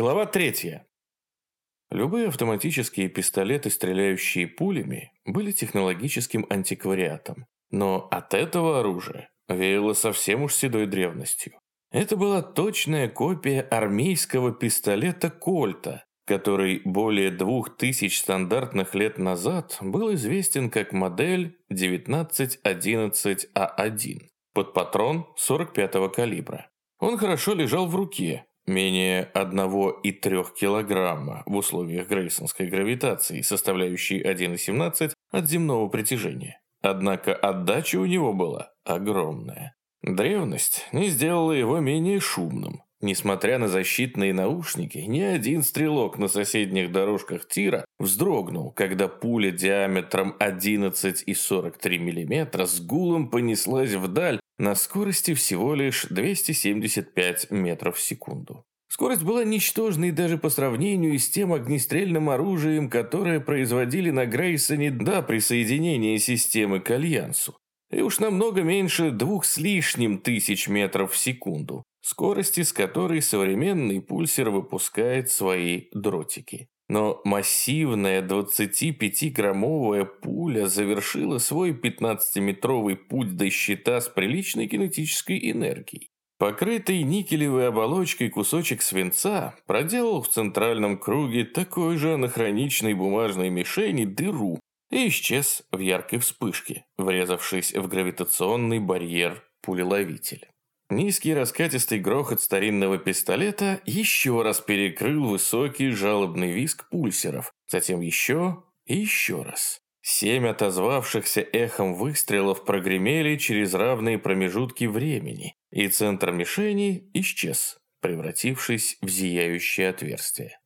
Глава третья. Любые автоматические пистолеты, стреляющие пулями, были технологическим антиквариатом. Но от этого оружия веяло совсем уж седой древностью. Это была точная копия армейского пистолета «Кольта», который более двух тысяч стандартных лет назад был известен как модель 1911А1 под патрон 45-го калибра. Он хорошо лежал в руке, менее 1,3 килограмма в условиях грейсонской гравитации, составляющей 1,17 от земного притяжения. Однако отдача у него была огромная. Древность не сделала его менее шумным. Несмотря на защитные наушники, ни один стрелок на соседних дорожках тира вздрогнул, когда пуля диаметром 11,43 мм с гулом понеслась вдаль на скорости всего лишь 275 метров в секунду. Скорость была ничтожной даже по сравнению с тем огнестрельным оружием, которое производили на Грейсоне до присоединения системы к Альянсу. И уж намного меньше двух с лишним тысяч метров в секунду, скорости с которой современный пульсер выпускает свои дротики. Но массивная 25-граммовая пуля завершила свой 15-метровый путь до щита с приличной кинетической энергией. Покрытый никелевой оболочкой кусочек свинца проделал в центральном круге такой же анахроничной бумажной мишени дыру и исчез в яркой вспышке, врезавшись в гравитационный барьер пулеловитель. Низкий раскатистый грохот старинного пистолета еще раз перекрыл высокий жалобный визг пульсеров, затем еще и еще раз. Семь отозвавшихся эхом выстрелов прогремели через равные промежутки времени, и центр мишени исчез, превратившись в зияющее отверстие.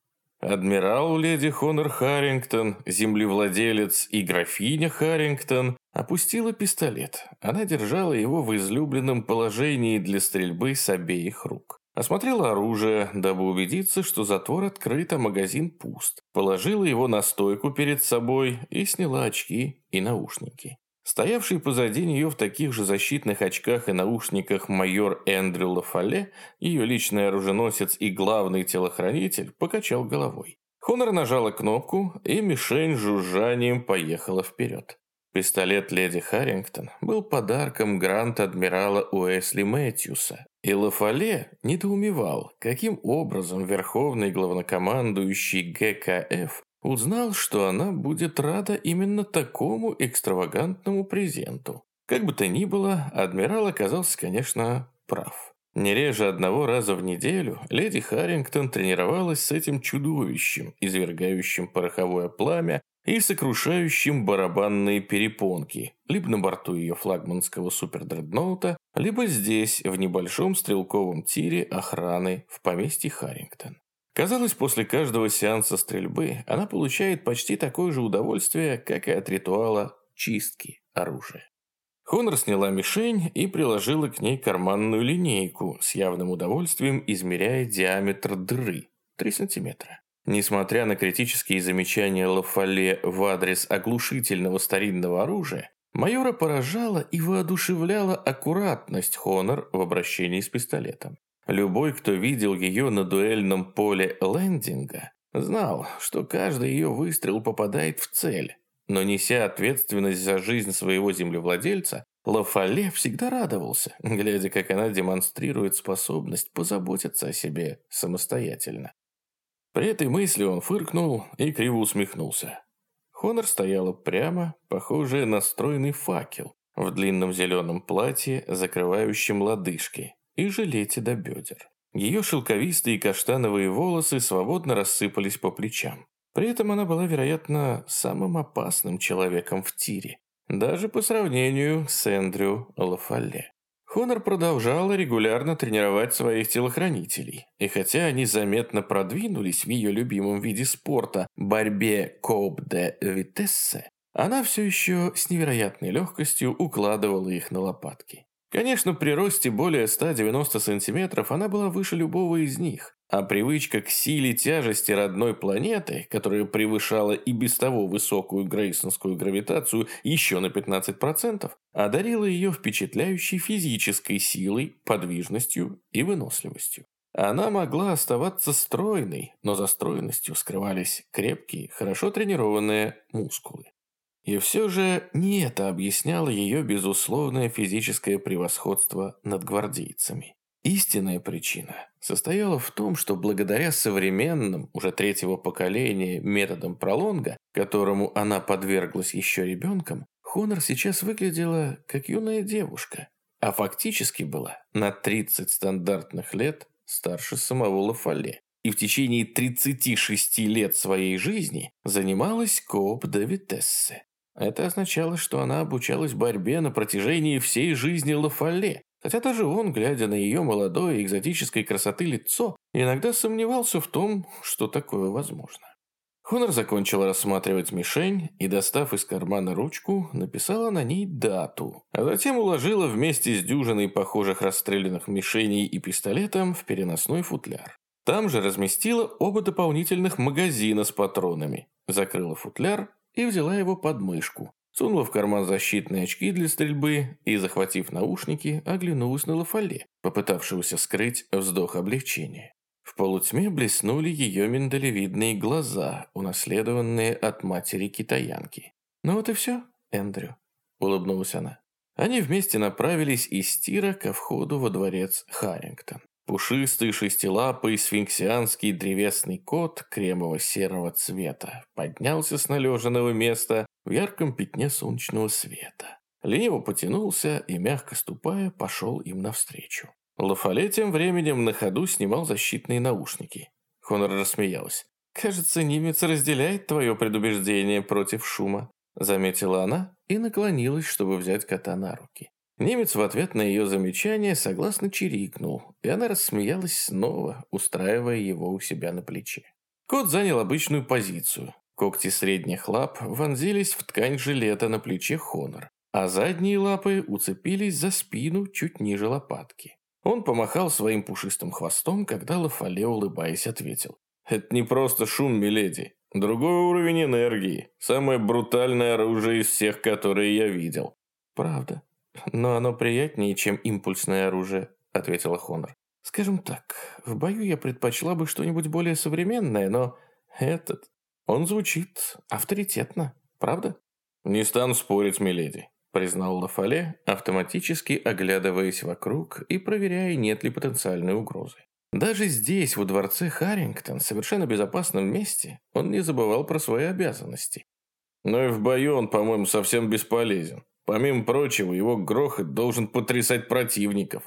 Адмирал леди Хонор Харрингтон, землевладелец и графиня Харрингтон опустила пистолет. Она держала его в излюбленном положении для стрельбы с обеих рук. Осмотрела оружие, дабы убедиться, что затвор открыт, а магазин пуст. Положила его на стойку перед собой и сняла очки и наушники. Стоявший позади нее в таких же защитных очках и наушниках майор Эндрю Лафале, ее личный оруженосец и главный телохранитель, покачал головой. Хонор нажала кнопку, и мишень жужжанием поехала вперед. Пистолет леди Харрингтон был подарком грант-адмирала Уэсли Мэтьюса, и Лафале недоумевал, каким образом верховный главнокомандующий ГКФ Узнал, что она будет рада именно такому экстравагантному презенту. Как бы то ни было, адмирал оказался, конечно, прав. Не реже одного раза в неделю леди Харрингтон тренировалась с этим чудовищем, извергающим пороховое пламя и сокрушающим барабанные перепонки, либо на борту ее флагманского супердредноута, либо здесь, в небольшом стрелковом тире охраны в поместье Харрингтон. Казалось, после каждого сеанса стрельбы она получает почти такое же удовольствие, как и от ритуала чистки оружия. Хонор сняла мишень и приложила к ней карманную линейку, с явным удовольствием измеряя диаметр дыры – 3 сантиметра. Несмотря на критические замечания Лафале в адрес оглушительного старинного оружия, майора поражала и воодушевляла аккуратность Хонор в обращении с пистолетом. Любой, кто видел ее на дуэльном поле лендинга, знал, что каждый ее выстрел попадает в цель. Но неся ответственность за жизнь своего землевладельца, Лафале всегда радовался, глядя, как она демонстрирует способность позаботиться о себе самостоятельно. При этой мысли он фыркнул и криво усмехнулся. Хонор стояла прямо, похожая на стройный факел, в длинном зеленом платье, закрывающем лодыжки, и жилете до бедер. Ее шелковистые каштановые волосы свободно рассыпались по плечам. При этом она была, вероятно, самым опасным человеком в тире, даже по сравнению с Эндрю Лафалле. Хонор продолжала регулярно тренировать своих телохранителей, и хотя они заметно продвинулись в ее любимом виде спорта – борьбе коуп де витессе, она все еще с невероятной легкостью укладывала их на лопатки. Конечно, при росте более 190 сантиметров она была выше любого из них, а привычка к силе тяжести родной планеты, которая превышала и без того высокую грейсонскую гравитацию еще на 15%, одарила ее впечатляющей физической силой, подвижностью и выносливостью. Она могла оставаться стройной, но за стройностью скрывались крепкие, хорошо тренированные мускулы. И все же не это объясняло ее безусловное физическое превосходство над гвардейцами. Истинная причина состояла в том, что благодаря современным, уже третьего поколения, методам пролонга, которому она подверглась еще ребенком, Хонор сейчас выглядела как юная девушка, а фактически была на 30 стандартных лет старше самого Лафолле. И в течение 36 лет своей жизни занималась coup de vitesse. Это означало, что она обучалась борьбе на протяжении всей жизни Лафолле, хотя даже он, глядя на ее молодое экзотической красоты лицо, иногда сомневался в том, что такое возможно. Хонор закончила рассматривать мишень и, достав из кармана ручку, написала на ней дату, а затем уложила вместе с дюжиной похожих расстрелянных мишеней и пистолетом в переносной футляр. Там же разместила оба дополнительных магазина с патронами, закрыла футляр и взяла его под мышку. Сунула в карман защитные очки для стрельбы и, захватив наушники, оглянулась на Лафале, попытавшегося скрыть вздох облегчения. В полутьме блеснули ее миндалевидные глаза, унаследованные от матери-китаянки. «Ну вот и все, Эндрю», — улыбнулась она. Они вместе направились из Тира ко входу во дворец Харрингтон. Пушистый шестилапый сфинксианский древесный кот кремово-серого цвета поднялся с належенного места в ярком пятне солнечного света. Лениво потянулся и, мягко ступая, пошел им навстречу. Лафале тем временем на ходу снимал защитные наушники. Хонор рассмеялась. «Кажется, немец разделяет твое предубеждение против шума», заметила она и наклонилась, чтобы взять кота на руки. Немец в ответ на ее замечание согласно чирикнул, и она рассмеялась снова, устраивая его у себя на плече. Кот занял обычную позицию. Когти средних лап вонзились в ткань жилета на плече Хонор, а задние лапы уцепились за спину чуть ниже лопатки. Он помахал своим пушистым хвостом, когда Лафале, улыбаясь, ответил. «Это не просто шум, миледи. Другой уровень энергии. Самое брутальное оружие из всех, которые я видел». «Правда», «Но оно приятнее, чем импульсное оружие», — ответила Хонор. «Скажем так, в бою я предпочла бы что-нибудь более современное, но этот, он звучит авторитетно, правда?» «Не стану спорить, миледи», — признал Лафале, автоматически оглядываясь вокруг и проверяя, нет ли потенциальной угрозы. Даже здесь, во дворце Харрингтон, совершенно безопасном месте, он не забывал про свои обязанности. Но и в бою он, по-моему, совсем бесполезен. Помимо прочего, его грохот должен потрясать противников.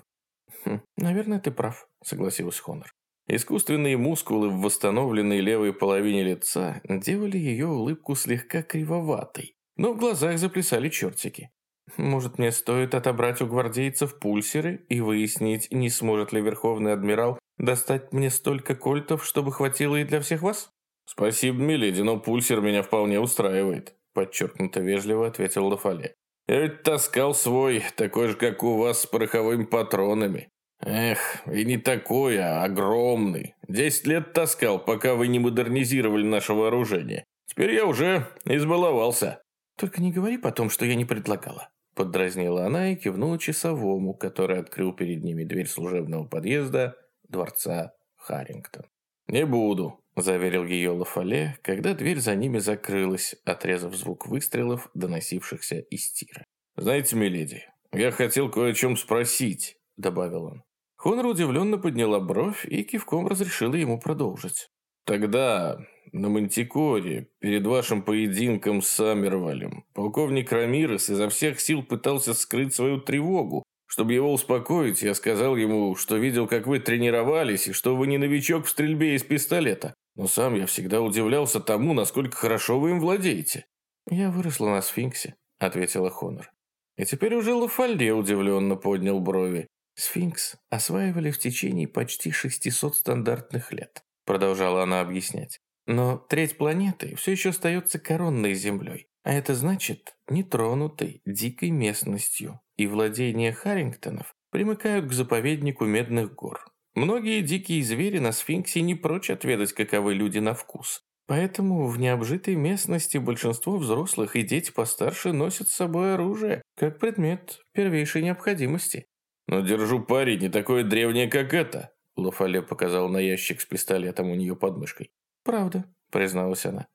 Хм, «Наверное, ты прав», — согласилась Хонор. Искусственные мускулы в восстановленной левой половине лица делали ее улыбку слегка кривоватой, но в глазах заплясали чертики. «Может, мне стоит отобрать у гвардейцев пульсеры и выяснить, не сможет ли Верховный Адмирал достать мне столько кольтов, чтобы хватило и для всех вас?» «Спасибо, миледи, но пульсер меня вполне устраивает», подчеркнуто вежливо ответил Лафале. Я ведь таскал свой, такой же, как у вас, с пороховыми патронами. Эх, и не такой, а огромный. Десять лет таскал, пока вы не модернизировали наше вооружение. Теперь я уже избаловался. Только не говори потом, что я не предлагала. Поддразнила она и кивнула часовому, который открыл перед ними дверь служебного подъезда дворца Харрингтон. «Не буду», заверил ее Лафале, когда дверь за ними закрылась, отрезав звук выстрелов, доносившихся из тира. «Знаете, миледи, я хотел кое о чем спросить», — добавил он. Хонор удивленно подняла бровь и кивком разрешила ему продолжить. «Тогда, на Мантикоре, перед вашим поединком с Саммервалем, полковник Рамирес изо всех сил пытался скрыть свою тревогу. Чтобы его успокоить, я сказал ему, что видел, как вы тренировались, и что вы не новичок в стрельбе из пистолета. Но сам я всегда удивлялся тому, насколько хорошо вы им владеете». «Я выросла на сфинксе», — ответила Хонор. И теперь уже Лафальде удивленно поднял брови. «Сфинкс осваивали в течение почти 600 стандартных лет», — продолжала она объяснять. «Но треть планеты все еще остается коронной землей, а это значит нетронутой, дикой местностью, и владения Харрингтонов примыкают к заповеднику Медных гор. Многие дикие звери на сфинксе не прочь отведать, каковы люди на вкус. Поэтому в необжитой местности большинство взрослых и дети постарше носят с собой оружие, как предмет первейшей необходимости. «Но держу пари не такое древнее, как это», Лафале показал на ящик с пистолетом у нее под мышкой. «Правда», — призналась она.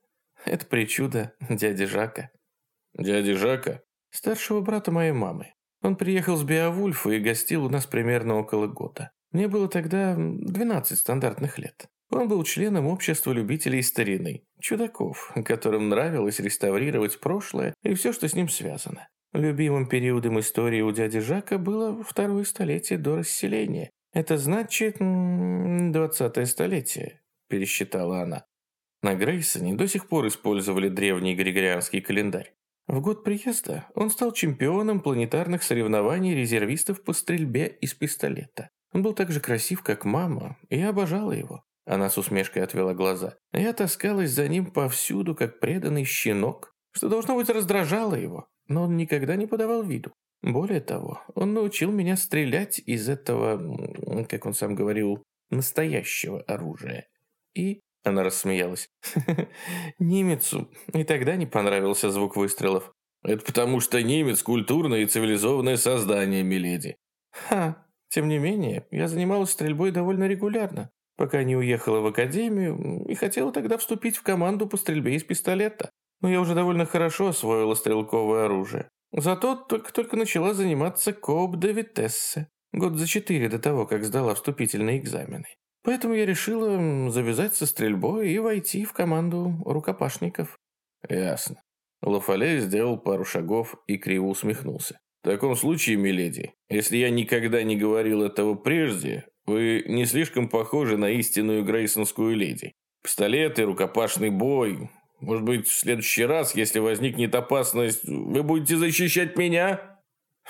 «Это причуда дяди Жака». «Дяди Жака?» «Старшего брата моей мамы. Он приехал с Беовульфа и гостил у нас примерно около года. Мне было тогда 12 стандартных лет. Он был членом общества любителей старины, чудаков, которым нравилось реставрировать прошлое и все, что с ним связано. Любимым периодом истории у дяди Жака было второе столетие до расселения. Это значит двадцатое столетие, пересчитала она. На Грейсоне до сих пор использовали древний григорианский календарь. В год приезда он стал чемпионом планетарных соревнований резервистов по стрельбе из пистолета. Он был так же красив, как мама, и я обожала его. Она с усмешкой отвела глаза. Я таскалась за ним повсюду, как преданный щенок, что, должно быть, раздражало его, но он никогда не подавал виду. Более того, он научил меня стрелять из этого, как он сам говорил, настоящего оружия. И она рассмеялась. Немецу и тогда не понравился звук выстрелов. Это потому, что немец – культурное и цивилизованное создание, миледи. Ха, тем не менее, я занималась стрельбой довольно регулярно пока не уехала в академию и хотела тогда вступить в команду по стрельбе из пистолета. Но я уже довольно хорошо освоила стрелковое оружие. Зато только-только начала заниматься Коуп де Витессе, год за четыре до того, как сдала вступительные экзамены. Поэтому я решила завязать со стрельбой и войти в команду рукопашников. Ясно. Лафале сделал пару шагов и криво усмехнулся. В таком случае, миледи, если я никогда не говорил этого прежде, вы не слишком похожи на истинную грейсонскую леди. Пистолеты, рукопашный бой. Может быть, в следующий раз, если возникнет опасность, вы будете защищать меня?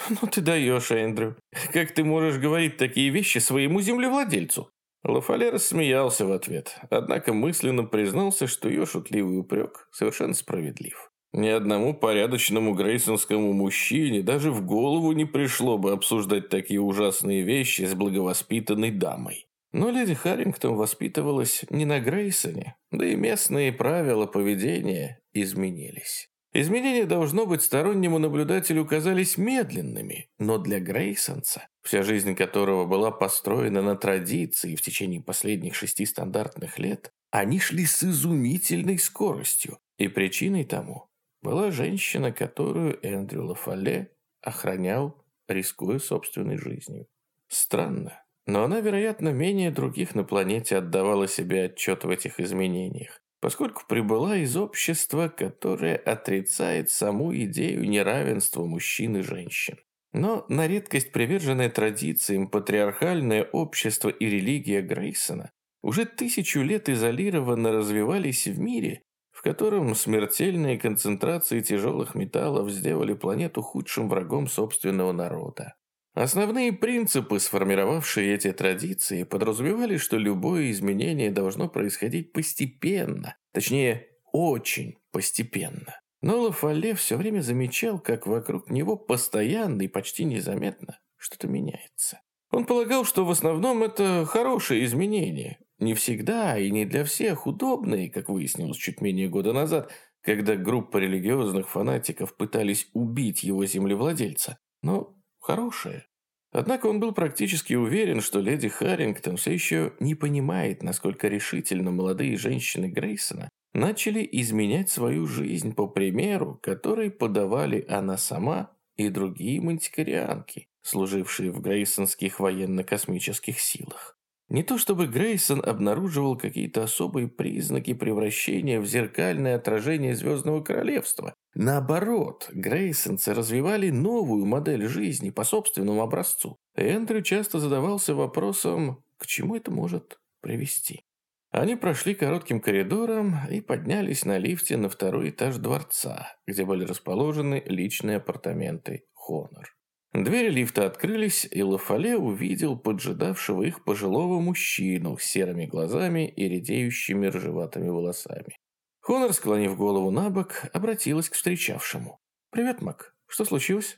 Ну ты даешь, Эндрю. Как ты можешь говорить такие вещи своему землевладельцу? Лафале рассмеялся в ответ, однако мысленно признался, что ее шутливый упрек совершенно справедлив. Ни одному порядочному грейсонскому мужчине даже в голову не пришло бы обсуждать такие ужасные вещи с благовоспитанной дамой. Но леди Харрингтон воспитывалась не на Грейсоне, да и местные правила поведения изменились. Изменения, должно быть, стороннему наблюдателю казались медленными, но для Грейсонца, вся жизнь которого была построена на традиции в течение последних шести стандартных лет, они шли с изумительной скоростью, и причиной тому была женщина, которую Эндрю Лафале охранял, рискуя собственной жизнью. Странно, но она, вероятно, менее других на планете отдавала себе отчет в этих изменениях, поскольку прибыла из общества, которое отрицает саму идею неравенства мужчин и женщин. Но на редкость приверженное традициям патриархальное общество и религия Грейсона уже тысячу лет изолированно развивались в мире, котором смертельные концентрации тяжелых металлов сделали планету худшим врагом собственного народа. Основные принципы, сформировавшие эти традиции, подразумевали, что любое изменение должно происходить постепенно, точнее, очень постепенно. Но Лафале все время замечал, как вокруг него постоянно и почти незаметно что-то меняется. Он полагал, что в основном это хорошие изменения, не всегда и не для всех удобные, как выяснилось чуть менее года назад, когда группа религиозных фанатиков пытались убить его землевладельца, но хорошие. Однако он был практически уверен, что леди Харрингтон все еще не понимает, насколько решительно молодые женщины Грейсона начали изменять свою жизнь по примеру, который подавали она сама и другие мантикорианки, служившие в грейсонских военно-космических силах. Не то чтобы Грейсон обнаруживал какие-то особые признаки превращения в зеркальное отражение Звездного Королевства. Наоборот, Грейсонцы развивали новую модель жизни по собственному образцу. Эндрю часто задавался вопросом, к чему это может привести. Они прошли коротким коридором и поднялись на лифте на второй этаж дворца, где были расположены личные апартаменты Хонор. Двери лифта открылись, и Лафале увидел поджидавшего их пожилого мужчину с серыми глазами и редеющими ржеватыми волосами. Хонор, склонив голову на бок, обратилась к встречавшему. «Привет, Мак. Что случилось?»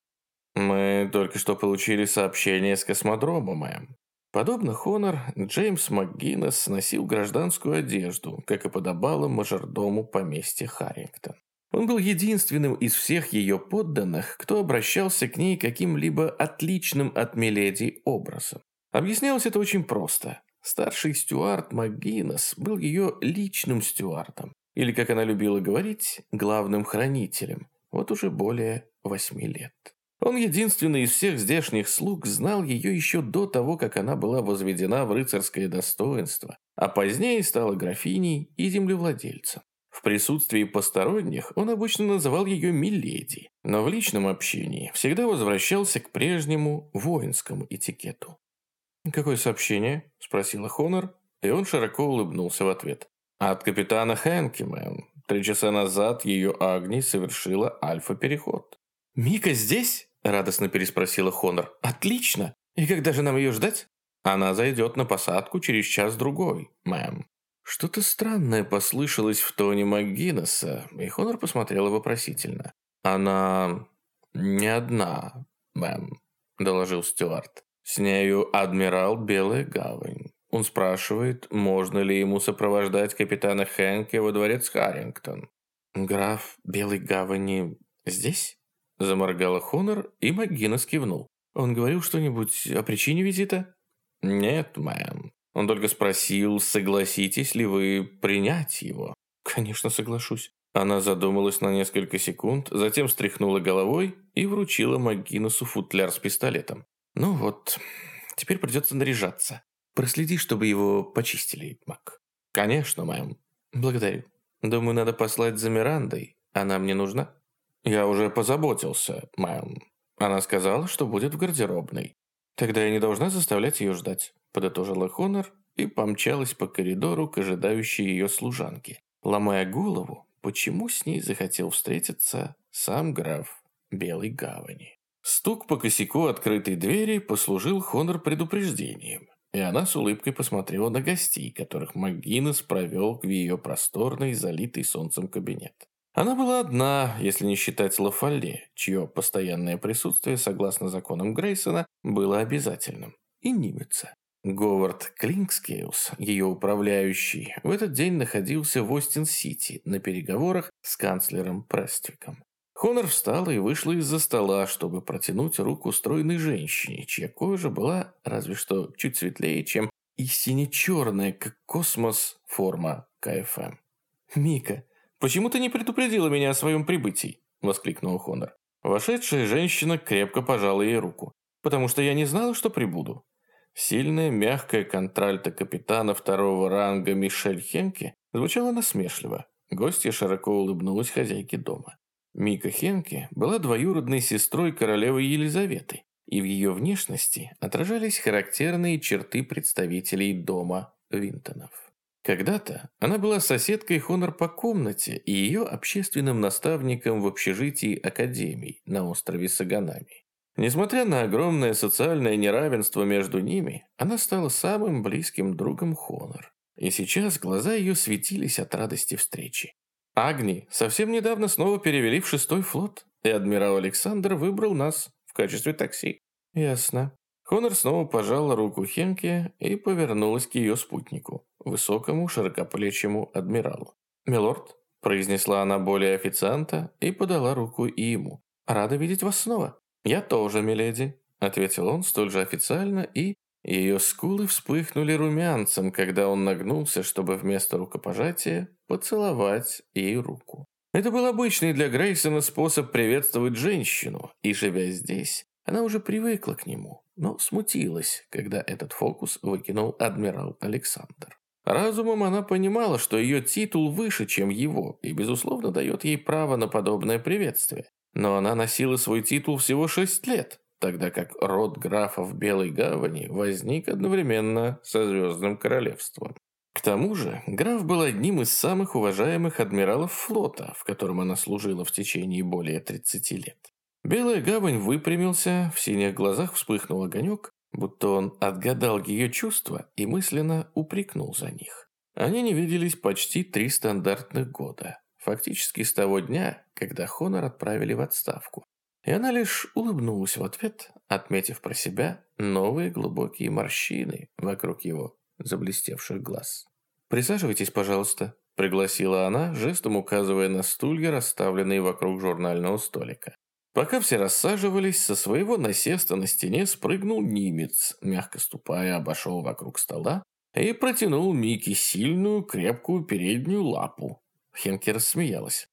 «Мы только что получили сообщение с космодрома, мэм». Подобно Хонор, Джеймс МакГиннес носил гражданскую одежду, как и подобало мажордому поместья Харрингтон. Он был единственным из всех ее подданных, кто обращался к ней каким-либо отличным от Миледи образом. Объяснялось это очень просто. Старший стюард МcГиннес был ее личным стюардом, или, как она любила говорить, главным хранителем, вот уже более восьми лет. Он единственный из всех здешних слуг знал ее еще до того, как она была возведена в рыцарское достоинство, а позднее стала графиней и землевладельцем. В присутствии посторонних он обычно называл ее «миледи», но в личном общении всегда возвращался к прежнему воинскому этикету. «Какое сообщение?» – спросила Хонор, и он широко улыбнулся в ответ. «От капитана Хэнки, мэм. Три часа назад ее Агни совершила альфа-переход». «Мика здесь?» – радостно переспросила Хонор. «Отлично! И когда же нам ее ждать?» «Она зайдет на посадку через час-другой, мэм». Что-то странное послышалось в тоне МакГиннесса, и Хонор посмотрела вопросительно. «Она не одна, мэм», – доложил Стюарт. С нею адмирал Белая Гавань. Он спрашивает, можно ли ему сопровождать капитана Хэнке во дворец Харрингтон. «Граф Белой Гавани здесь?» Заморгала Хонор, и МакГиннес кивнул. «Он говорил что-нибудь о причине визита?» «Нет, мэм. Он только спросил, согласитесь ли вы принять его?» «Конечно, соглашусь». Она задумалась на несколько секунд, затем встряхнула головой и вручила МакГиннесу футляр с пистолетом. Ну вот, теперь придется наряжаться. Проследи, чтобы его почистили, Мак. Конечно, мэм. Благодарю. Думаю, надо послать за Мирандой. Она мне нужна? Я уже позаботился, мэм. Она сказала, что будет в гардеробной. Тогда я не должна заставлять ее ждать, подытожила Хонор и помчалась по коридору к ожидающей ее служанке, ломая голову, почему с ней захотел встретиться сам граф Белой Гавани. Стук по косяку открытой двери послужил Хонор предупреждением, и она с улыбкой посмотрела на гостей, которых МакГиннес провел в ее просторный, залитый солнцем кабинет. Она была одна, если не считать Лафолле, чье постоянное присутствие, согласно законам Грейсона, было обязательным, и Нимеца. Говард Клинкскейлс, ее управляющий, в этот день находился в Остин-Сити на переговорах с канцлером Прествиком. Хонор встала и вышла из-за стола, чтобы протянуть руку стройной женщине, чья кожа была разве что чуть светлее, чем иссиня-черная, как космос, форма КФМ. «Мика, почему ты не предупредила меня о своем прибытии?» – воскликнула Хонор. Вошедшая женщина крепко пожала ей руку. «Потому что я не знала, что прибуду». Сильная, мягкая контральта капитана второго ранга Мишель Хенке звучала насмешливо. Гостья широко улыбнулась хозяйке дома. Мика Хенке была двоюродной сестрой королевы Елизаветы, и в ее внешности отражались характерные черты представителей дома Винтонов. Когда-то она была соседкой Хонор по комнате и ее общественным наставником в общежитии Академий на острове Саганами. Несмотря на огромное социальное неравенство между ними, она стала самым близким другом Хонор. И сейчас глаза ее светились от радости встречи. Агни совсем недавно снова перевели в шестой флот, и адмирал Александр выбрал нас в качестве такси. Ясно. Хонор снова пожала руку Хенке и повернулась к ее спутнику, высокому широкоплечему адмиралу. «Милорд», – произнесла она более официанта и подала руку и ему. «Рада видеть вас снова». «Я тоже, миледи», – ответил он столь же официально и, ее скулы вспыхнули румянцем, когда он нагнулся, чтобы вместо рукопожатия поцеловать ей руку. Это был обычный для Грейсона способ приветствовать женщину, и, живя здесь, она уже привыкла к нему, но смутилась, когда этот фокус выкинул адмирал Александр. Разумом она понимала, что ее титул выше, чем его, и, безусловно, дает ей право на подобное приветствие. Но она носила свой титул всего шесть лет, тогда как род графов Белой Гавани возник одновременно со Звездным Королевством. К тому же, граф был одним из самых уважаемых адмиралов флота, в котором она служила в течение более 30 лет. Белая гавань выпрямился, в синих глазах вспыхнул огонек, будто он отгадал ее чувства и мысленно упрекнул за них. Они не виделись почти три стандартных года, фактически с того дня, когда Хонор отправили в отставку. И она лишь улыбнулась в ответ, отметив про себя новые глубокие морщины вокруг его заблестевших глаз. «Присаживайтесь, пожалуйста», – пригласила она, жестом указывая на стулья, расставленные вокруг журнального столика. Пока все рассаживались, со своего насеста на стене спрыгнул немец, мягко ступая, обошел вокруг стола и протянул Микки сильную, крепкую переднюю лапу. Хенки рассмеялась.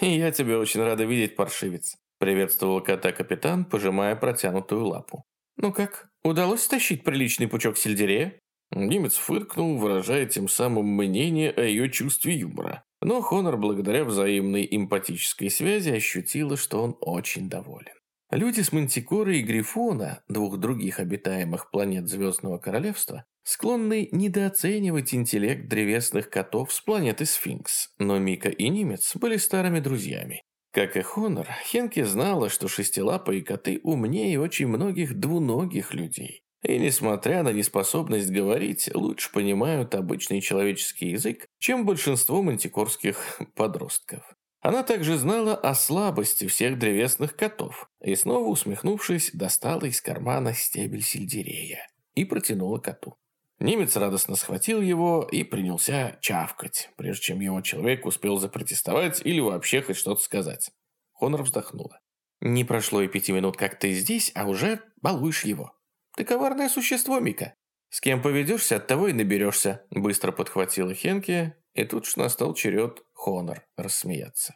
«Я тебя очень рада видеть, паршивец», – приветствовал кота капитан, пожимая протянутую лапу. «Ну как, удалось стащить приличный пучок сельдерея?» Немец фыркнул, выражая тем самым мнение о ее чувстве юмора. Но Хонор, благодаря взаимной эмпатической связи, ощутила, что он очень доволен. Люди с Мантикоры и Грифона, двух других обитаемых планет Звездного Королевства, склонны недооценивать интеллект древесных котов с планеты Сфинкс, но Мика и Немец были старыми друзьями. Как и Хонор, Хенки знала, что шестилапые коты умнее очень многих двуногих людей. И, несмотря на неспособность говорить, лучше понимают обычный человеческий язык, чем большинство мантикорских подростков. Она также знала о слабости всех древесных котов и, снова усмехнувшись, достала из кармана стебель сельдерея и протянула коту. Немец радостно схватил его и принялся чавкать, прежде чем его человек успел запротестовать или вообще хоть что-то сказать. Хонор вздохнула. «Не прошло и пяти минут, как ты здесь, а уже балуешь его. Ты коварное существо, Мика. С кем поведешься, от того и наберешься», быстро подхватила Хенке и тут же настал черед Хонор рассмеяться.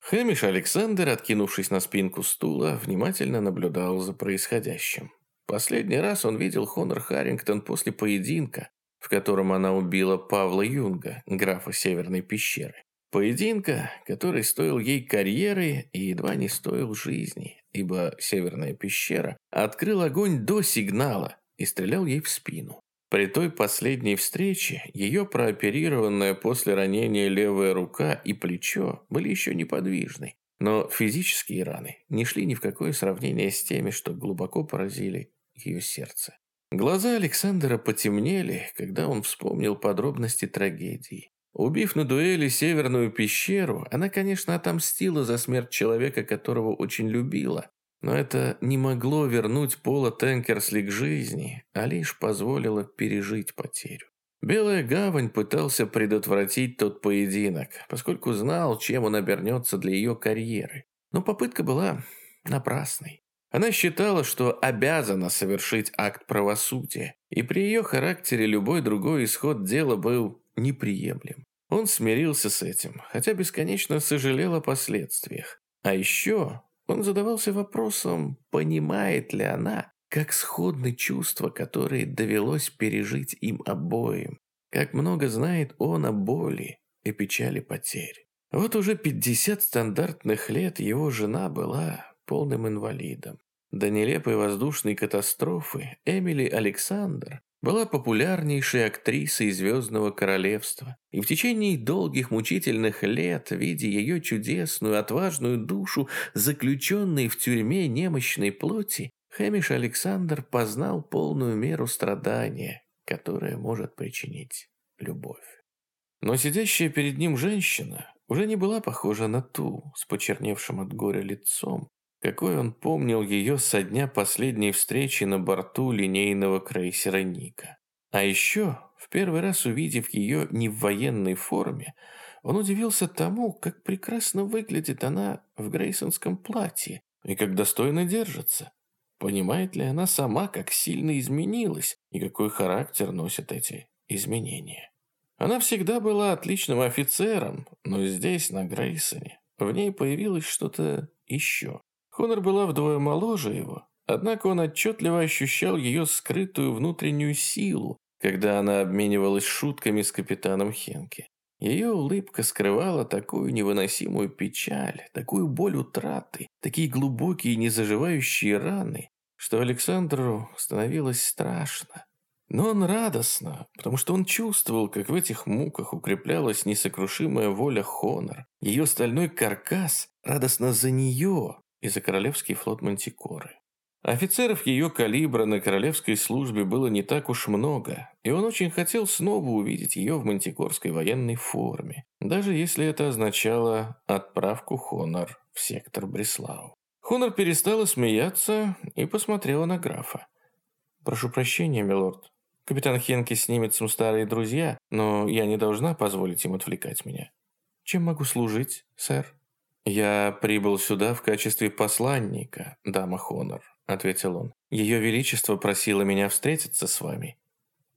Хэмиш Александр, откинувшись на спинку стула, внимательно наблюдал за происходящим. Последний раз он видел Хонор Харрингтон после поединка, в котором она убила Павла Юнга, графа Северной пещеры. Поединка, который стоил ей карьеры и едва не стоил жизни, ибо Северная пещера открыл огонь до сигнала и стрелял ей в спину. При той последней встрече ее прооперированная после ранения левая рука и плечо были еще неподвижны, но физические раны не шли ни в какое сравнение с теми, что глубоко поразили ее сердце. Глаза Александра потемнели, когда он вспомнил подробности трагедии. Убив на дуэли Северную пещеру, она, конечно, отомстила за смерть человека, которого очень любила, но это не могло вернуть Пола Тенкерсли к жизни, а лишь позволило пережить потерю. Белая гавань пытался предотвратить тот поединок, поскольку знал, чем он обернется для ее карьеры. Но попытка была напрасной. Она считала, что обязана совершить акт правосудия, и при ее характере любой другой исход дела был неприемлем. Он смирился с этим, хотя бесконечно сожалел о последствиях. А еще он задавался вопросом, понимает ли она, как сходны чувства, которые довелось пережить им обоим, как много знает он о боли и печали потерь. Вот уже 50 стандартных лет его жена была полным инвалидом. До нелепой воздушной катастрофы Эмили Александр была популярнейшей актрисой Звездного Королевства, и в течение долгих мучительных лет, видя ее чудесную, отважную душу, заключенной в тюрьме немощной плоти, Хэмиш Александр познал полную меру страдания, которое может причинить любовь. Но сидящая перед ним женщина уже не была похожа на ту, с почерневшим от горя лицом, какой он помнил ее со дня последней встречи на борту линейного крейсера «Ника». А еще, в первый раз увидев ее не в военной форме, он удивился тому, как прекрасно выглядит она в грейсонском платье и как достойно держится. Понимает ли она сама, как сильно изменилась и какой характер носят эти изменения? Она всегда была отличным офицером, но здесь, на Грейсоне, в ней появилось что-то еще. Хонор была вдвое моложе его, однако он отчетливо ощущал ее скрытую внутреннюю силу, когда она обменивалась шутками с капитаном Хенке. Ее улыбка скрывала такую невыносимую печаль, такую боль утраты, такие глубокие незаживающие раны, что Александру становилось страшно. Но он радостно, потому что он чувствовал, как в этих муках укреплялась несокрушимая воля Хонор. Ее стальной каркас радостно за нее, и за Королевский флот Мантикоры. Офицеров ее калибра на королевской службе было не так уж много, и он очень хотел снова увидеть ее в мантикорской военной форме, даже если это означало отправку Хонор в сектор Бреслау. Хонор перестала смеяться и посмотрела на графа. «Прошу прощения, милорд. Капитан Хенки с немецем старые друзья, но я не должна позволить им отвлекать меня. Чем могу служить, сэр?» «Я прибыл сюда в качестве посланника, дама Хонор», — ответил он. «Ее Величество просило меня встретиться с вами».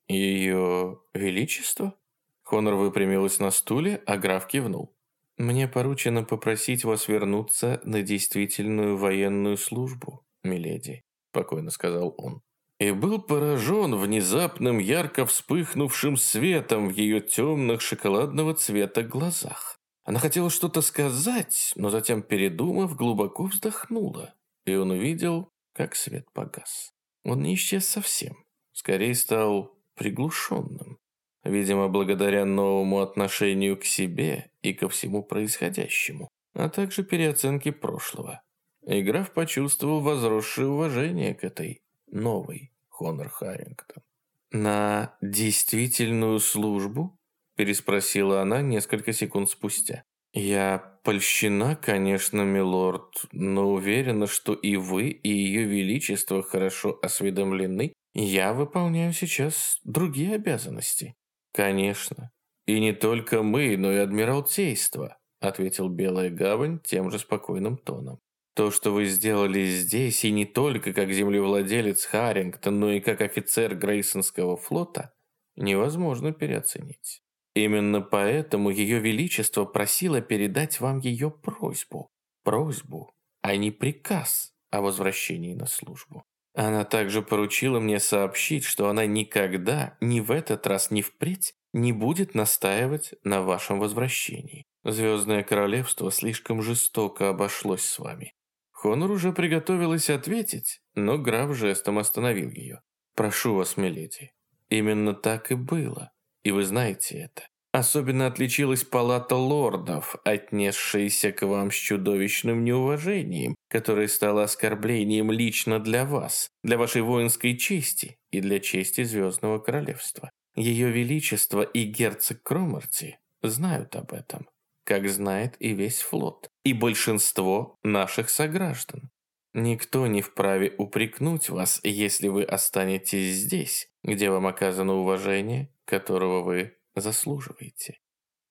Ее величество? Хонор выпрямилась на стуле, а граф кивнул. «Мне поручено попросить вас вернуться на действительную военную службу, миледи», – спокойно сказал он. И был поражен внезапным ярко вспыхнувшим светом в ее темных шоколадного цвета глазах. Она хотела что-то сказать, но затем, передумав, глубоко вздохнула, и он увидел, как свет погас. Он не исчез совсем, скорее стал приглушенным, видимо, благодаря новому отношению к себе и ко всему происходящему, а также переоценке прошлого. И граф почувствовал возросшее уважение к этой новой Хонор Харрингтон. «На действительную службу?» – переспросила она несколько секунд спустя. «Я польщена, конечно, милорд, но уверена, что и вы, и ее величество хорошо осведомлены. Я выполняю сейчас другие обязанности». «Конечно. И не только мы, но и Адмиралтейство», ответил Белая Гавань тем же спокойным тоном. То, что вы сделали здесь, и не только как землевладелец Харрингтон, но и как офицер Грейсонского флота, невозможно переоценить. Именно поэтому Ее Величество просило передать вам ее просьбу. Просьбу, а не приказ о возвращении на службу. Она также поручила мне сообщить, что она никогда, ни в этот раз, ни впредь, не будет настаивать на вашем возвращении. Звездное королевство слишком жестоко обошлось с вами. Хонор уже приготовилась ответить, но граф жестом остановил ее. «Прошу вас, миледи, именно так и было, и вы знаете это. Особенно отличилась палата лордов, отнесшаяся к вам с чудовищным неуважением, которое стало оскорблением лично для вас, для вашей воинской чести и для чести Звездного Королевства. Ее Величество и герцог Кромарти знают об этом, как знает и весь флот, и большинство наших сограждан. Никто не вправе упрекнуть вас, если вы останетесь здесь, где вам оказано уважение, которого вы заслуживаете».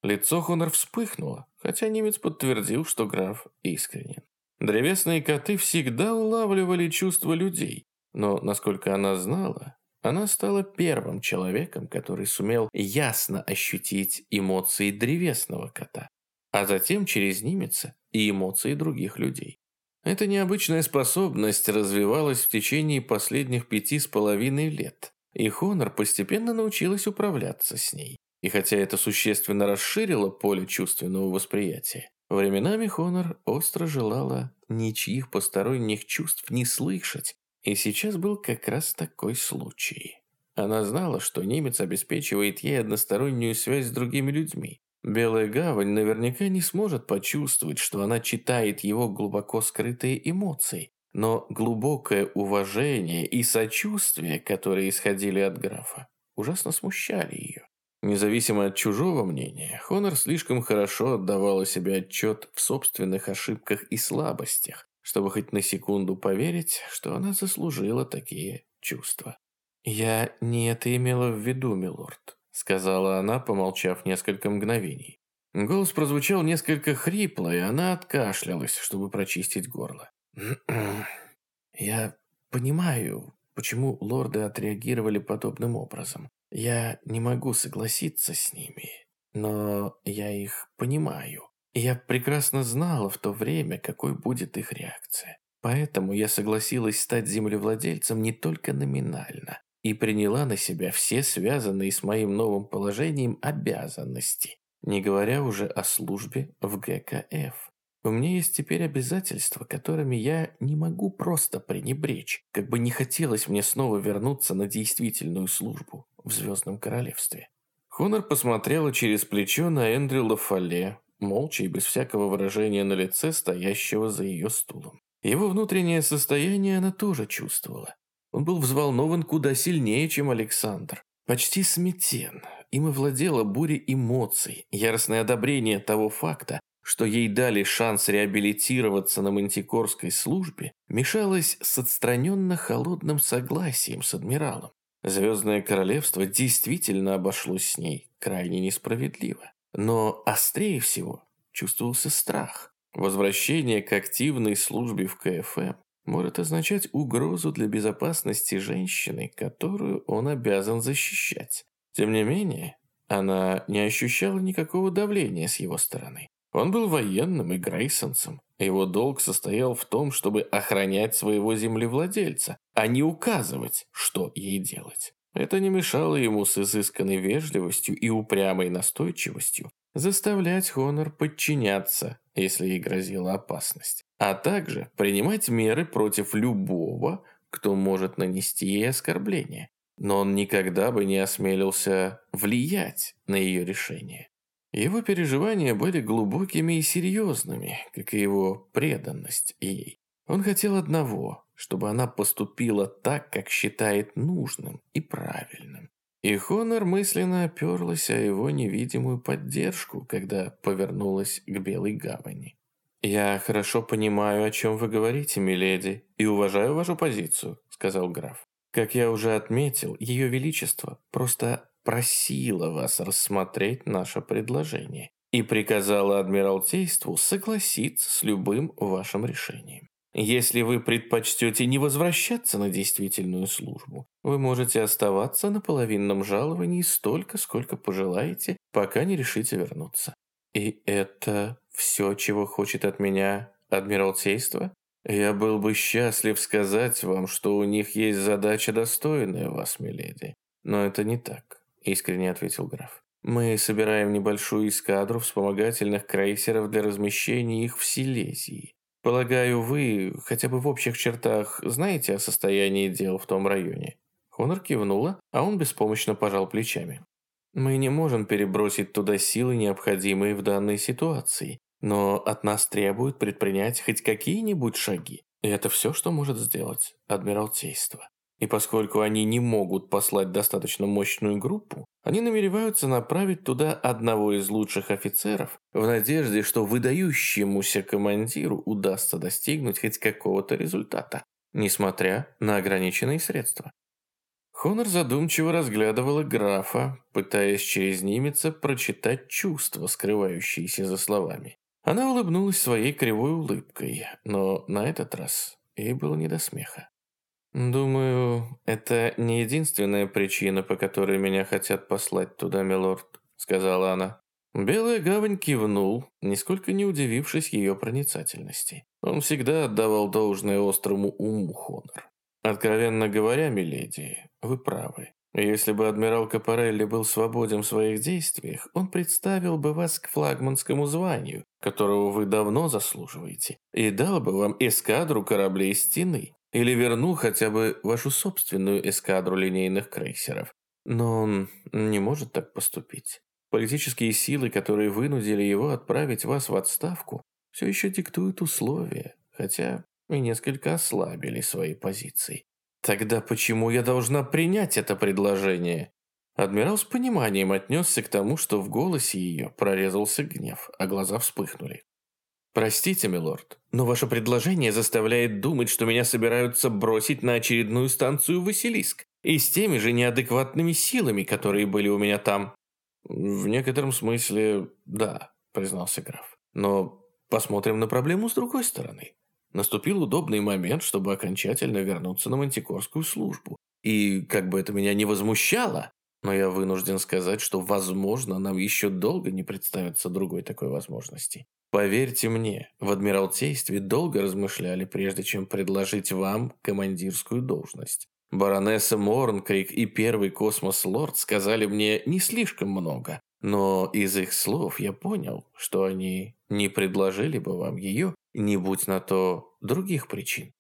Лицо Хонор вспыхнуло, хотя немец подтвердил, что граф искренен. Древесные коты всегда улавливали чувства людей, но, насколько она знала, она стала первым человеком, который сумел ясно ощутить эмоции древесного кота, а затем через немеца и эмоции других людей. Эта необычная способность развивалась в течение последних пяти с половиной лет, и Хонор постепенно научилась управляться с ней. И хотя это существенно расширило поле чувственного восприятия, временами Хонор остро желала ничьих посторонних чувств не слышать, и сейчас был как раз такой случай. Она знала, что немец обеспечивает ей одностороннюю связь с другими людьми. Белая гавань наверняка не сможет почувствовать, что она читает его глубоко скрытые эмоции, но глубокое уважение и сочувствие, которые исходили от графа, ужасно смущали ее. Независимо от чужого мнения, Хонор слишком хорошо отдавала себе отчет в собственных ошибках и слабостях, чтобы хоть на секунду поверить, что она заслужила такие чувства. «Я не это имела в виду, милорд», — сказала она, помолчав несколько мгновений. Голос прозвучал несколько хрипло, и она откашлялась, чтобы прочистить горло. «Я понимаю, почему лорды отреагировали подобным образом. Я не могу согласиться с ними, но я их понимаю. Я прекрасно знала в то время, какой будет их реакция. Поэтому я согласилась стать землевладельцем не только номинально и приняла на себя все связанные с моим новым положением обязанности, не говоря уже о службе в ГКФ. У меня есть теперь обязательства, которыми я не могу просто пренебречь, как бы не хотелось мне снова вернуться на действительную службу в Звездном Королевстве. Хонор посмотрела через плечо на Эндрю Лафале, молча и без всякого выражения на лице, стоящего за ее стулом. Его внутреннее состояние она тоже чувствовала. Он был взволнован куда сильнее, чем Александр. Почти сметен. Им овладела буря эмоций, яростное одобрение того факта, что ей дали шанс реабилитироваться на мантикорской службе, мешалось с отстраненно холодным согласием с адмиралом. Звездное королевство действительно обошлось с ней крайне несправедливо. Но острее всего чувствовался страх. Возвращение к активной службе в КФМ может означать угрозу для безопасности женщины, которую он обязан защищать. Тем не менее, она не ощущала никакого давления с его стороны. Он был военным и грейсонцем. Его долг состоял в том, чтобы охранять своего землевладельца, а не указывать, что ей делать. Это не мешало ему с изысканной вежливостью и упрямой настойчивостью заставлять Хонор подчиняться, если ей грозила опасность, а также принимать меры против любого, кто может нанести ей оскорбление. Но он никогда бы не осмелился влиять на ее решение. Его переживания были глубокими и серьезными, как и его преданность ей. Он хотел одного, чтобы она поступила так, как считает нужным и правильным. И Хонор мысленно оперлась о его невидимую поддержку, когда повернулась к Белой Гавани. «Я хорошо понимаю, о чем вы говорите, миледи, и уважаю вашу позицию», — сказал граф. «Как я уже отметил, ее величество просто просила вас рассмотреть наше предложение и приказала Адмиралтейству согласиться с любым вашим решением. Если вы предпочтете не возвращаться на действительную службу, вы можете оставаться на половинном жаловании столько, сколько пожелаете, пока не решите вернуться. И это все, чего хочет от меня Адмиралтейство? Я был бы счастлив сказать вам, что у них есть задача, достойная вас, миледи. Но это не так, искренне ответил граф. Мы собираем небольшую эскадру вспомогательных крейсеров для размещения их в Силезии. Полагаю, вы хотя бы в общих чертах знаете о состоянии дел в том районе?» Хонор кивнула, а он беспомощно пожал плечами. «Мы не можем перебросить туда силы, необходимые в данной ситуации, но от нас требуют предпринять хоть какие-нибудь шаги. И это все, что может сделать Адмиралтейство. И поскольку они не могут послать достаточно мощную группу, они намереваются направить туда одного из лучших офицеров в надежде, что выдающемуся командиру удастся достигнуть хоть какого-то результата, несмотря на ограниченные средства. Хонор задумчиво разглядывала графа, пытаясь через немеца прочитать чувства, скрывающиеся за словами. Она улыбнулась своей кривой улыбкой, но на этот раз ей было не до смеха. «Думаю, это не единственная причина, по которой меня хотят послать туда, милорд», — сказала она. Белая гавань кивнул, нисколько не удивившись ее проницательности. Он всегда отдавал должное острому уму Хонор. «Откровенно говоря, миледи, вы правы. Если бы адмирал Капарелли был свободен в своих действиях, он представил бы вас к флагманскому званию, которого вы давно заслуживаете, и дал бы вам эскадру кораблей стены. Или верну хотя бы вашу собственную эскадру линейных крейсеров. Но он не может так поступить. Политические силы, которые вынудили его отправить вас в отставку, все еще диктуют условия, хотя и несколько ослабили свои позиции. Тогда почему я должна принять это предложение? Адмирал с пониманием отнесся к тому, что в голосе ее прорезался гнев, а глаза вспыхнули. «Простите, милорд, но ваше предложение заставляет думать, что меня собираются бросить на очередную станцию Василиск и с теми же неадекватными силами, которые были у меня там». «В некотором смысле, да», — признался граф. «Но посмотрим на проблему с другой стороны. Наступил удобный момент, чтобы окончательно вернуться на мантикорскую службу. И, как бы это меня не возмущало, но я вынужден сказать, что, возможно, нам еще долго не представится другой такой возможности. Поверьте мне, в Адмиралтействе долго размышляли, прежде чем предложить вам командирскую должность. Баронесса Морнкрик и первый космос-лорд сказали мне не слишком много, но из их слов я понял, что они не предложили бы вам ее, не будь на то других причин.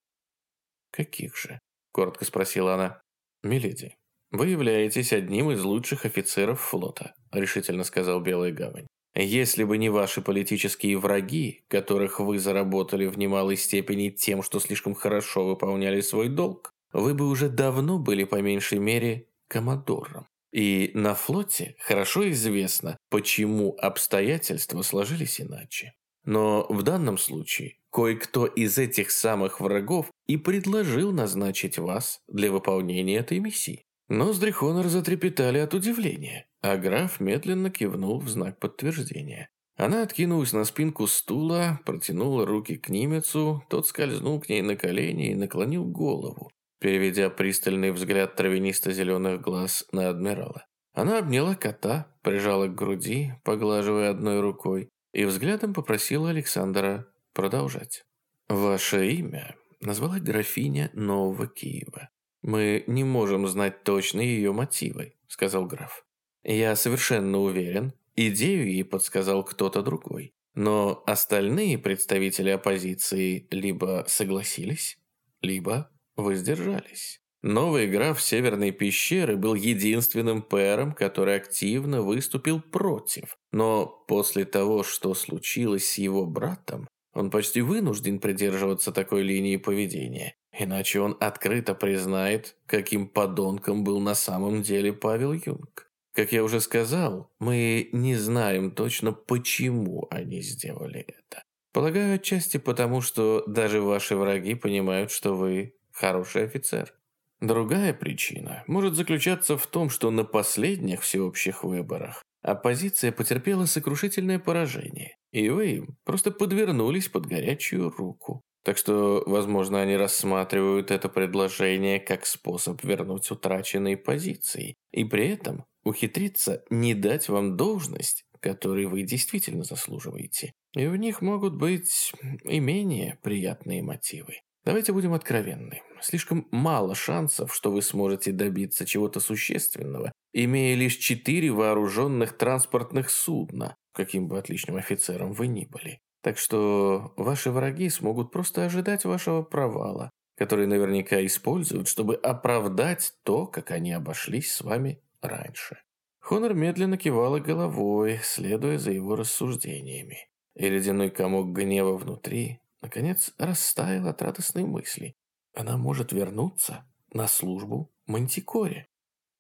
«Каких же?» – коротко спросила она. «Миледи, вы являетесь одним из лучших офицеров флота», – решительно сказал Белая Гавань. Если бы не ваши политические враги, которых вы заработали в немалой степени тем, что слишком хорошо выполняли свой долг, вы бы уже давно были по меньшей мере коммодором. И на флоте хорошо известно, почему обстоятельства сложились иначе. Но в данном случае кое-кто из этих самых врагов и предложил назначить вас для выполнения этой миссии. Ноздри Хонор затрепетали от удивления, а граф медленно кивнул в знак подтверждения. Она откинулась на спинку стула, протянула руки к Нимецу, тот скользнул к ней на колени и наклонил голову, переведя пристальный взгляд травянисто-зеленых глаз на адмирала. Она обняла кота, прижала к груди, поглаживая одной рукой, и взглядом попросила Александра продолжать. «Ваше имя?» – назвала графиня Нового Киева. «Мы не можем знать точно ее мотивы», – сказал граф. «Я совершенно уверен, идею ей подсказал кто-то другой. Но остальные представители оппозиции либо согласились, либо воздержались. Новый граф Северной пещеры был единственным пэром, который активно выступил против. Но после того, что случилось с его братом, он почти вынужден придерживаться такой линии поведения. Иначе он открыто признает, каким подонком был на самом деле Павел Юнг. Как я уже сказал, мы не знаем точно, почему они сделали это. Полагаю, отчасти потому, что даже ваши враги понимают, что вы хороший офицер. Другая причина может заключаться в том, что на последних всеобщих выборах оппозиция потерпела сокрушительное поражение, и вы просто подвернулись под горячую руку. Так что, возможно, они рассматривают это предложение как способ вернуть утраченные позиции, и при этом ухитриться не дать вам должность, которой вы действительно заслуживаете. И у них могут быть и менее приятные мотивы. Давайте будем откровенны. Слишком мало шансов, что вы сможете добиться чего-то существенного, имея лишь четыре вооруженных транспортных судна, каким бы отличным офицером вы ни были. Так что ваши враги смогут просто ожидать вашего провала, который наверняка используют, чтобы оправдать то, как они обошлись с вами раньше. Хонор медленно кивала головой, следуя за его рассуждениями. И ледяной комок гнева внутри наконец растаял от радостной мысли. Она может вернуться на службу Мантикоре.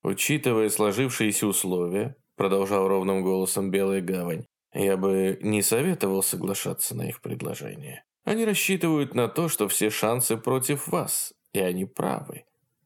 Учитывая сложившиеся условия, продолжал ровным голосом Белая Гавань, я бы не советовал соглашаться на их предложение. Они рассчитывают на то, что все шансы против вас, и они правы.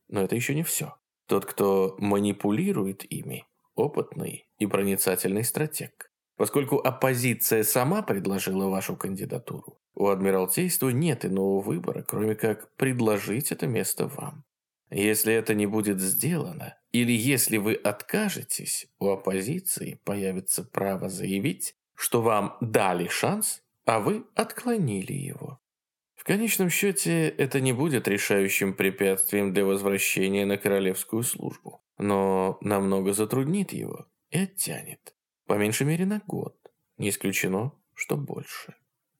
Но это еще не все. Тот, кто манипулирует ими, опытный и проницательный стратег. Поскольку оппозиция сама предложила вашу кандидатуру, у Адмиралтейства нет иного выбора, кроме как предложить это место вам. Если это не будет сделано, или если вы откажетесь, у оппозиции появится право заявить, что вам дали шанс, а вы отклонили его. В конечном счете, это не будет решающим препятствием для возвращения на королевскую службу, но намного затруднит его и оттянет. По меньшей мере на год. Не исключено, что больше.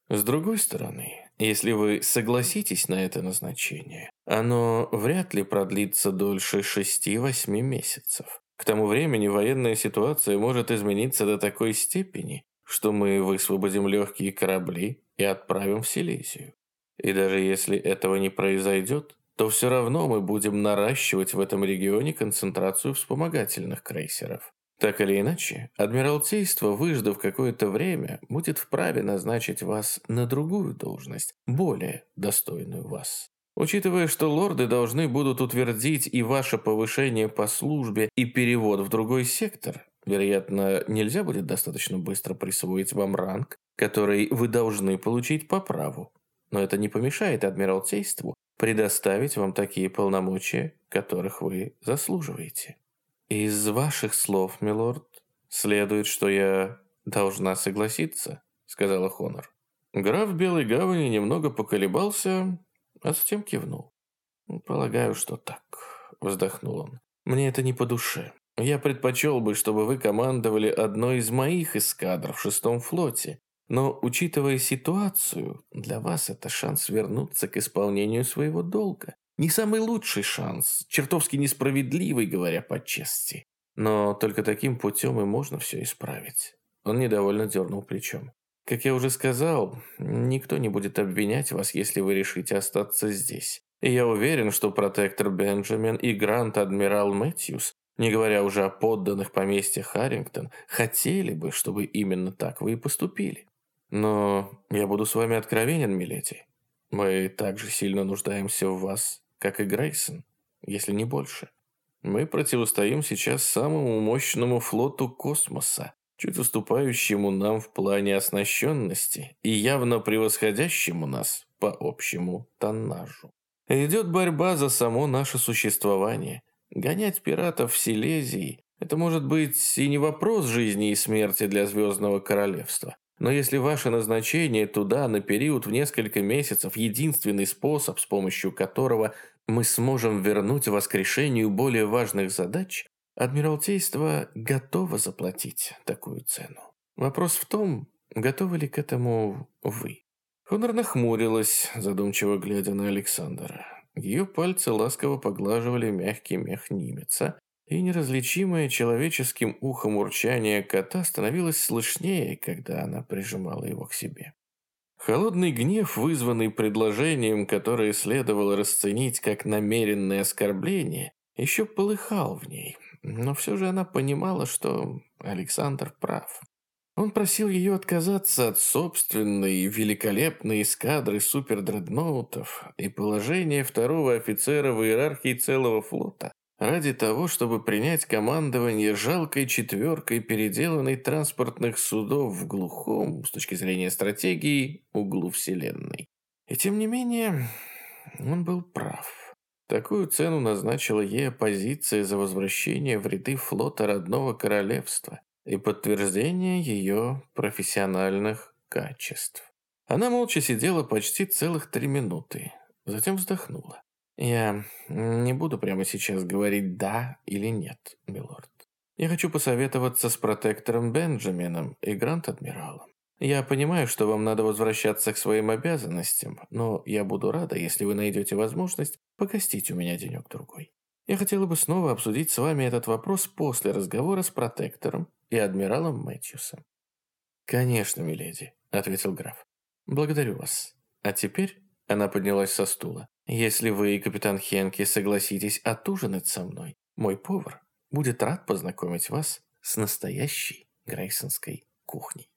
С другой стороны, если вы согласитесь на это назначение, оно вряд ли продлится дольше 6-8 месяцев. К тому времени военная ситуация может измениться до такой степени, что мы высвободим легкие корабли и отправим в Силезию. И даже если этого не произойдет, то все равно мы будем наращивать в этом регионе концентрацию вспомогательных крейсеров. Так или иначе, Адмиралтейство, выждав какое-то время, будет вправе назначить вас на другую должность, более достойную вас. Учитывая, что лорды должны будут утвердить и ваше повышение по службе, и перевод в другой сектор, вероятно, нельзя будет достаточно быстро присвоить вам ранг, который вы должны получить по праву. Но это не помешает Адмиралтейству предоставить вам такие полномочия, которых вы заслуживаете. «Из ваших слов, милорд, следует, что я должна согласиться», — сказала Хонор. Граф Белой Гавани немного поколебался, а затем кивнул. «Полагаю, что так», — вздохнул он. «Мне это не по душе. Я предпочел бы, чтобы вы командовали одной из моих эскадр в шестом флоте, но, учитывая ситуацию, для вас это шанс вернуться к исполнению своего долга. Не самый лучший шанс, чертовски несправедливый, говоря по чести. Но только таким путем и можно все исправить. Он недовольно дернул плечом. Как я уже сказал, никто не будет обвинять вас, если вы решите остаться здесь. И я уверен, что протектор Бенджамин и Грант-адмирал Мэтьюс, не говоря уже о подданных поместья Харрингтон, хотели бы, чтобы именно так вы и поступили. Но я буду с вами откровенен, миледи. Мы также сильно нуждаемся в вас, как и Грейсон, если не больше. Мы противостоим сейчас самому мощному флоту космоса, чуть уступающему нам в плане оснащенности и явно превосходящему нас по общему тоннажу. Идет борьба за само наше существование. Гонять пиратов в Силезии – это может быть и не вопрос жизни и смерти для Звездного Королевства. Но если ваше назначение туда на период в несколько месяцев – единственный способ, с помощью которого мы сможем вернуть воскрешению более важных задач, Адмиралтейство готово заплатить такую цену. Вопрос в том, готовы ли к этому вы. Хонор нахмурилась, задумчиво глядя на Александра. Ее пальцы ласково поглаживали мягкий мех Нимеца, и неразличимое человеческим ухом урчание кота становилось слышнее, когда она прижимала его к себе. Холодный гнев, вызванный предложением, которое следовало расценить как намеренное оскорбление, еще полыхал в ней, но все же она понимала, что Александр прав. Он просил ее отказаться от собственной великолепной эскадры супердредноутов и положения второго офицера в иерархии целого флота ради того, чтобы принять командование жалкой четверкой переделанной транспортных судов в глухом, с точки зрения стратегии, углу Вселенной. И тем не менее, он был прав. Такую цену назначила ей оппозиция за возвращение в ряды флота родного королевства и подтверждение ее профессиональных качеств. Она молча сидела почти целых три минуты, затем вздохнула. «Я не буду прямо сейчас говорить «да» или «нет», милорд. Я хочу посоветоваться с протектором Бенджамином и Грант-адмиралом. Я понимаю, что вам надо возвращаться к своим обязанностям, но я буду рада, если вы найдете возможность погостить у меня денек-другой. Я хотела бы снова обсудить с вами этот вопрос после разговора с протектором и адмиралом Мэтьюсом». «Конечно, миледи», — ответил граф. «Благодарю вас. А теперь...» — она поднялась со стула. «Если вы и капитан Хенки согласитесь отужинать со мной, мой повар будет рад познакомить вас с настоящей грейсонской кухней».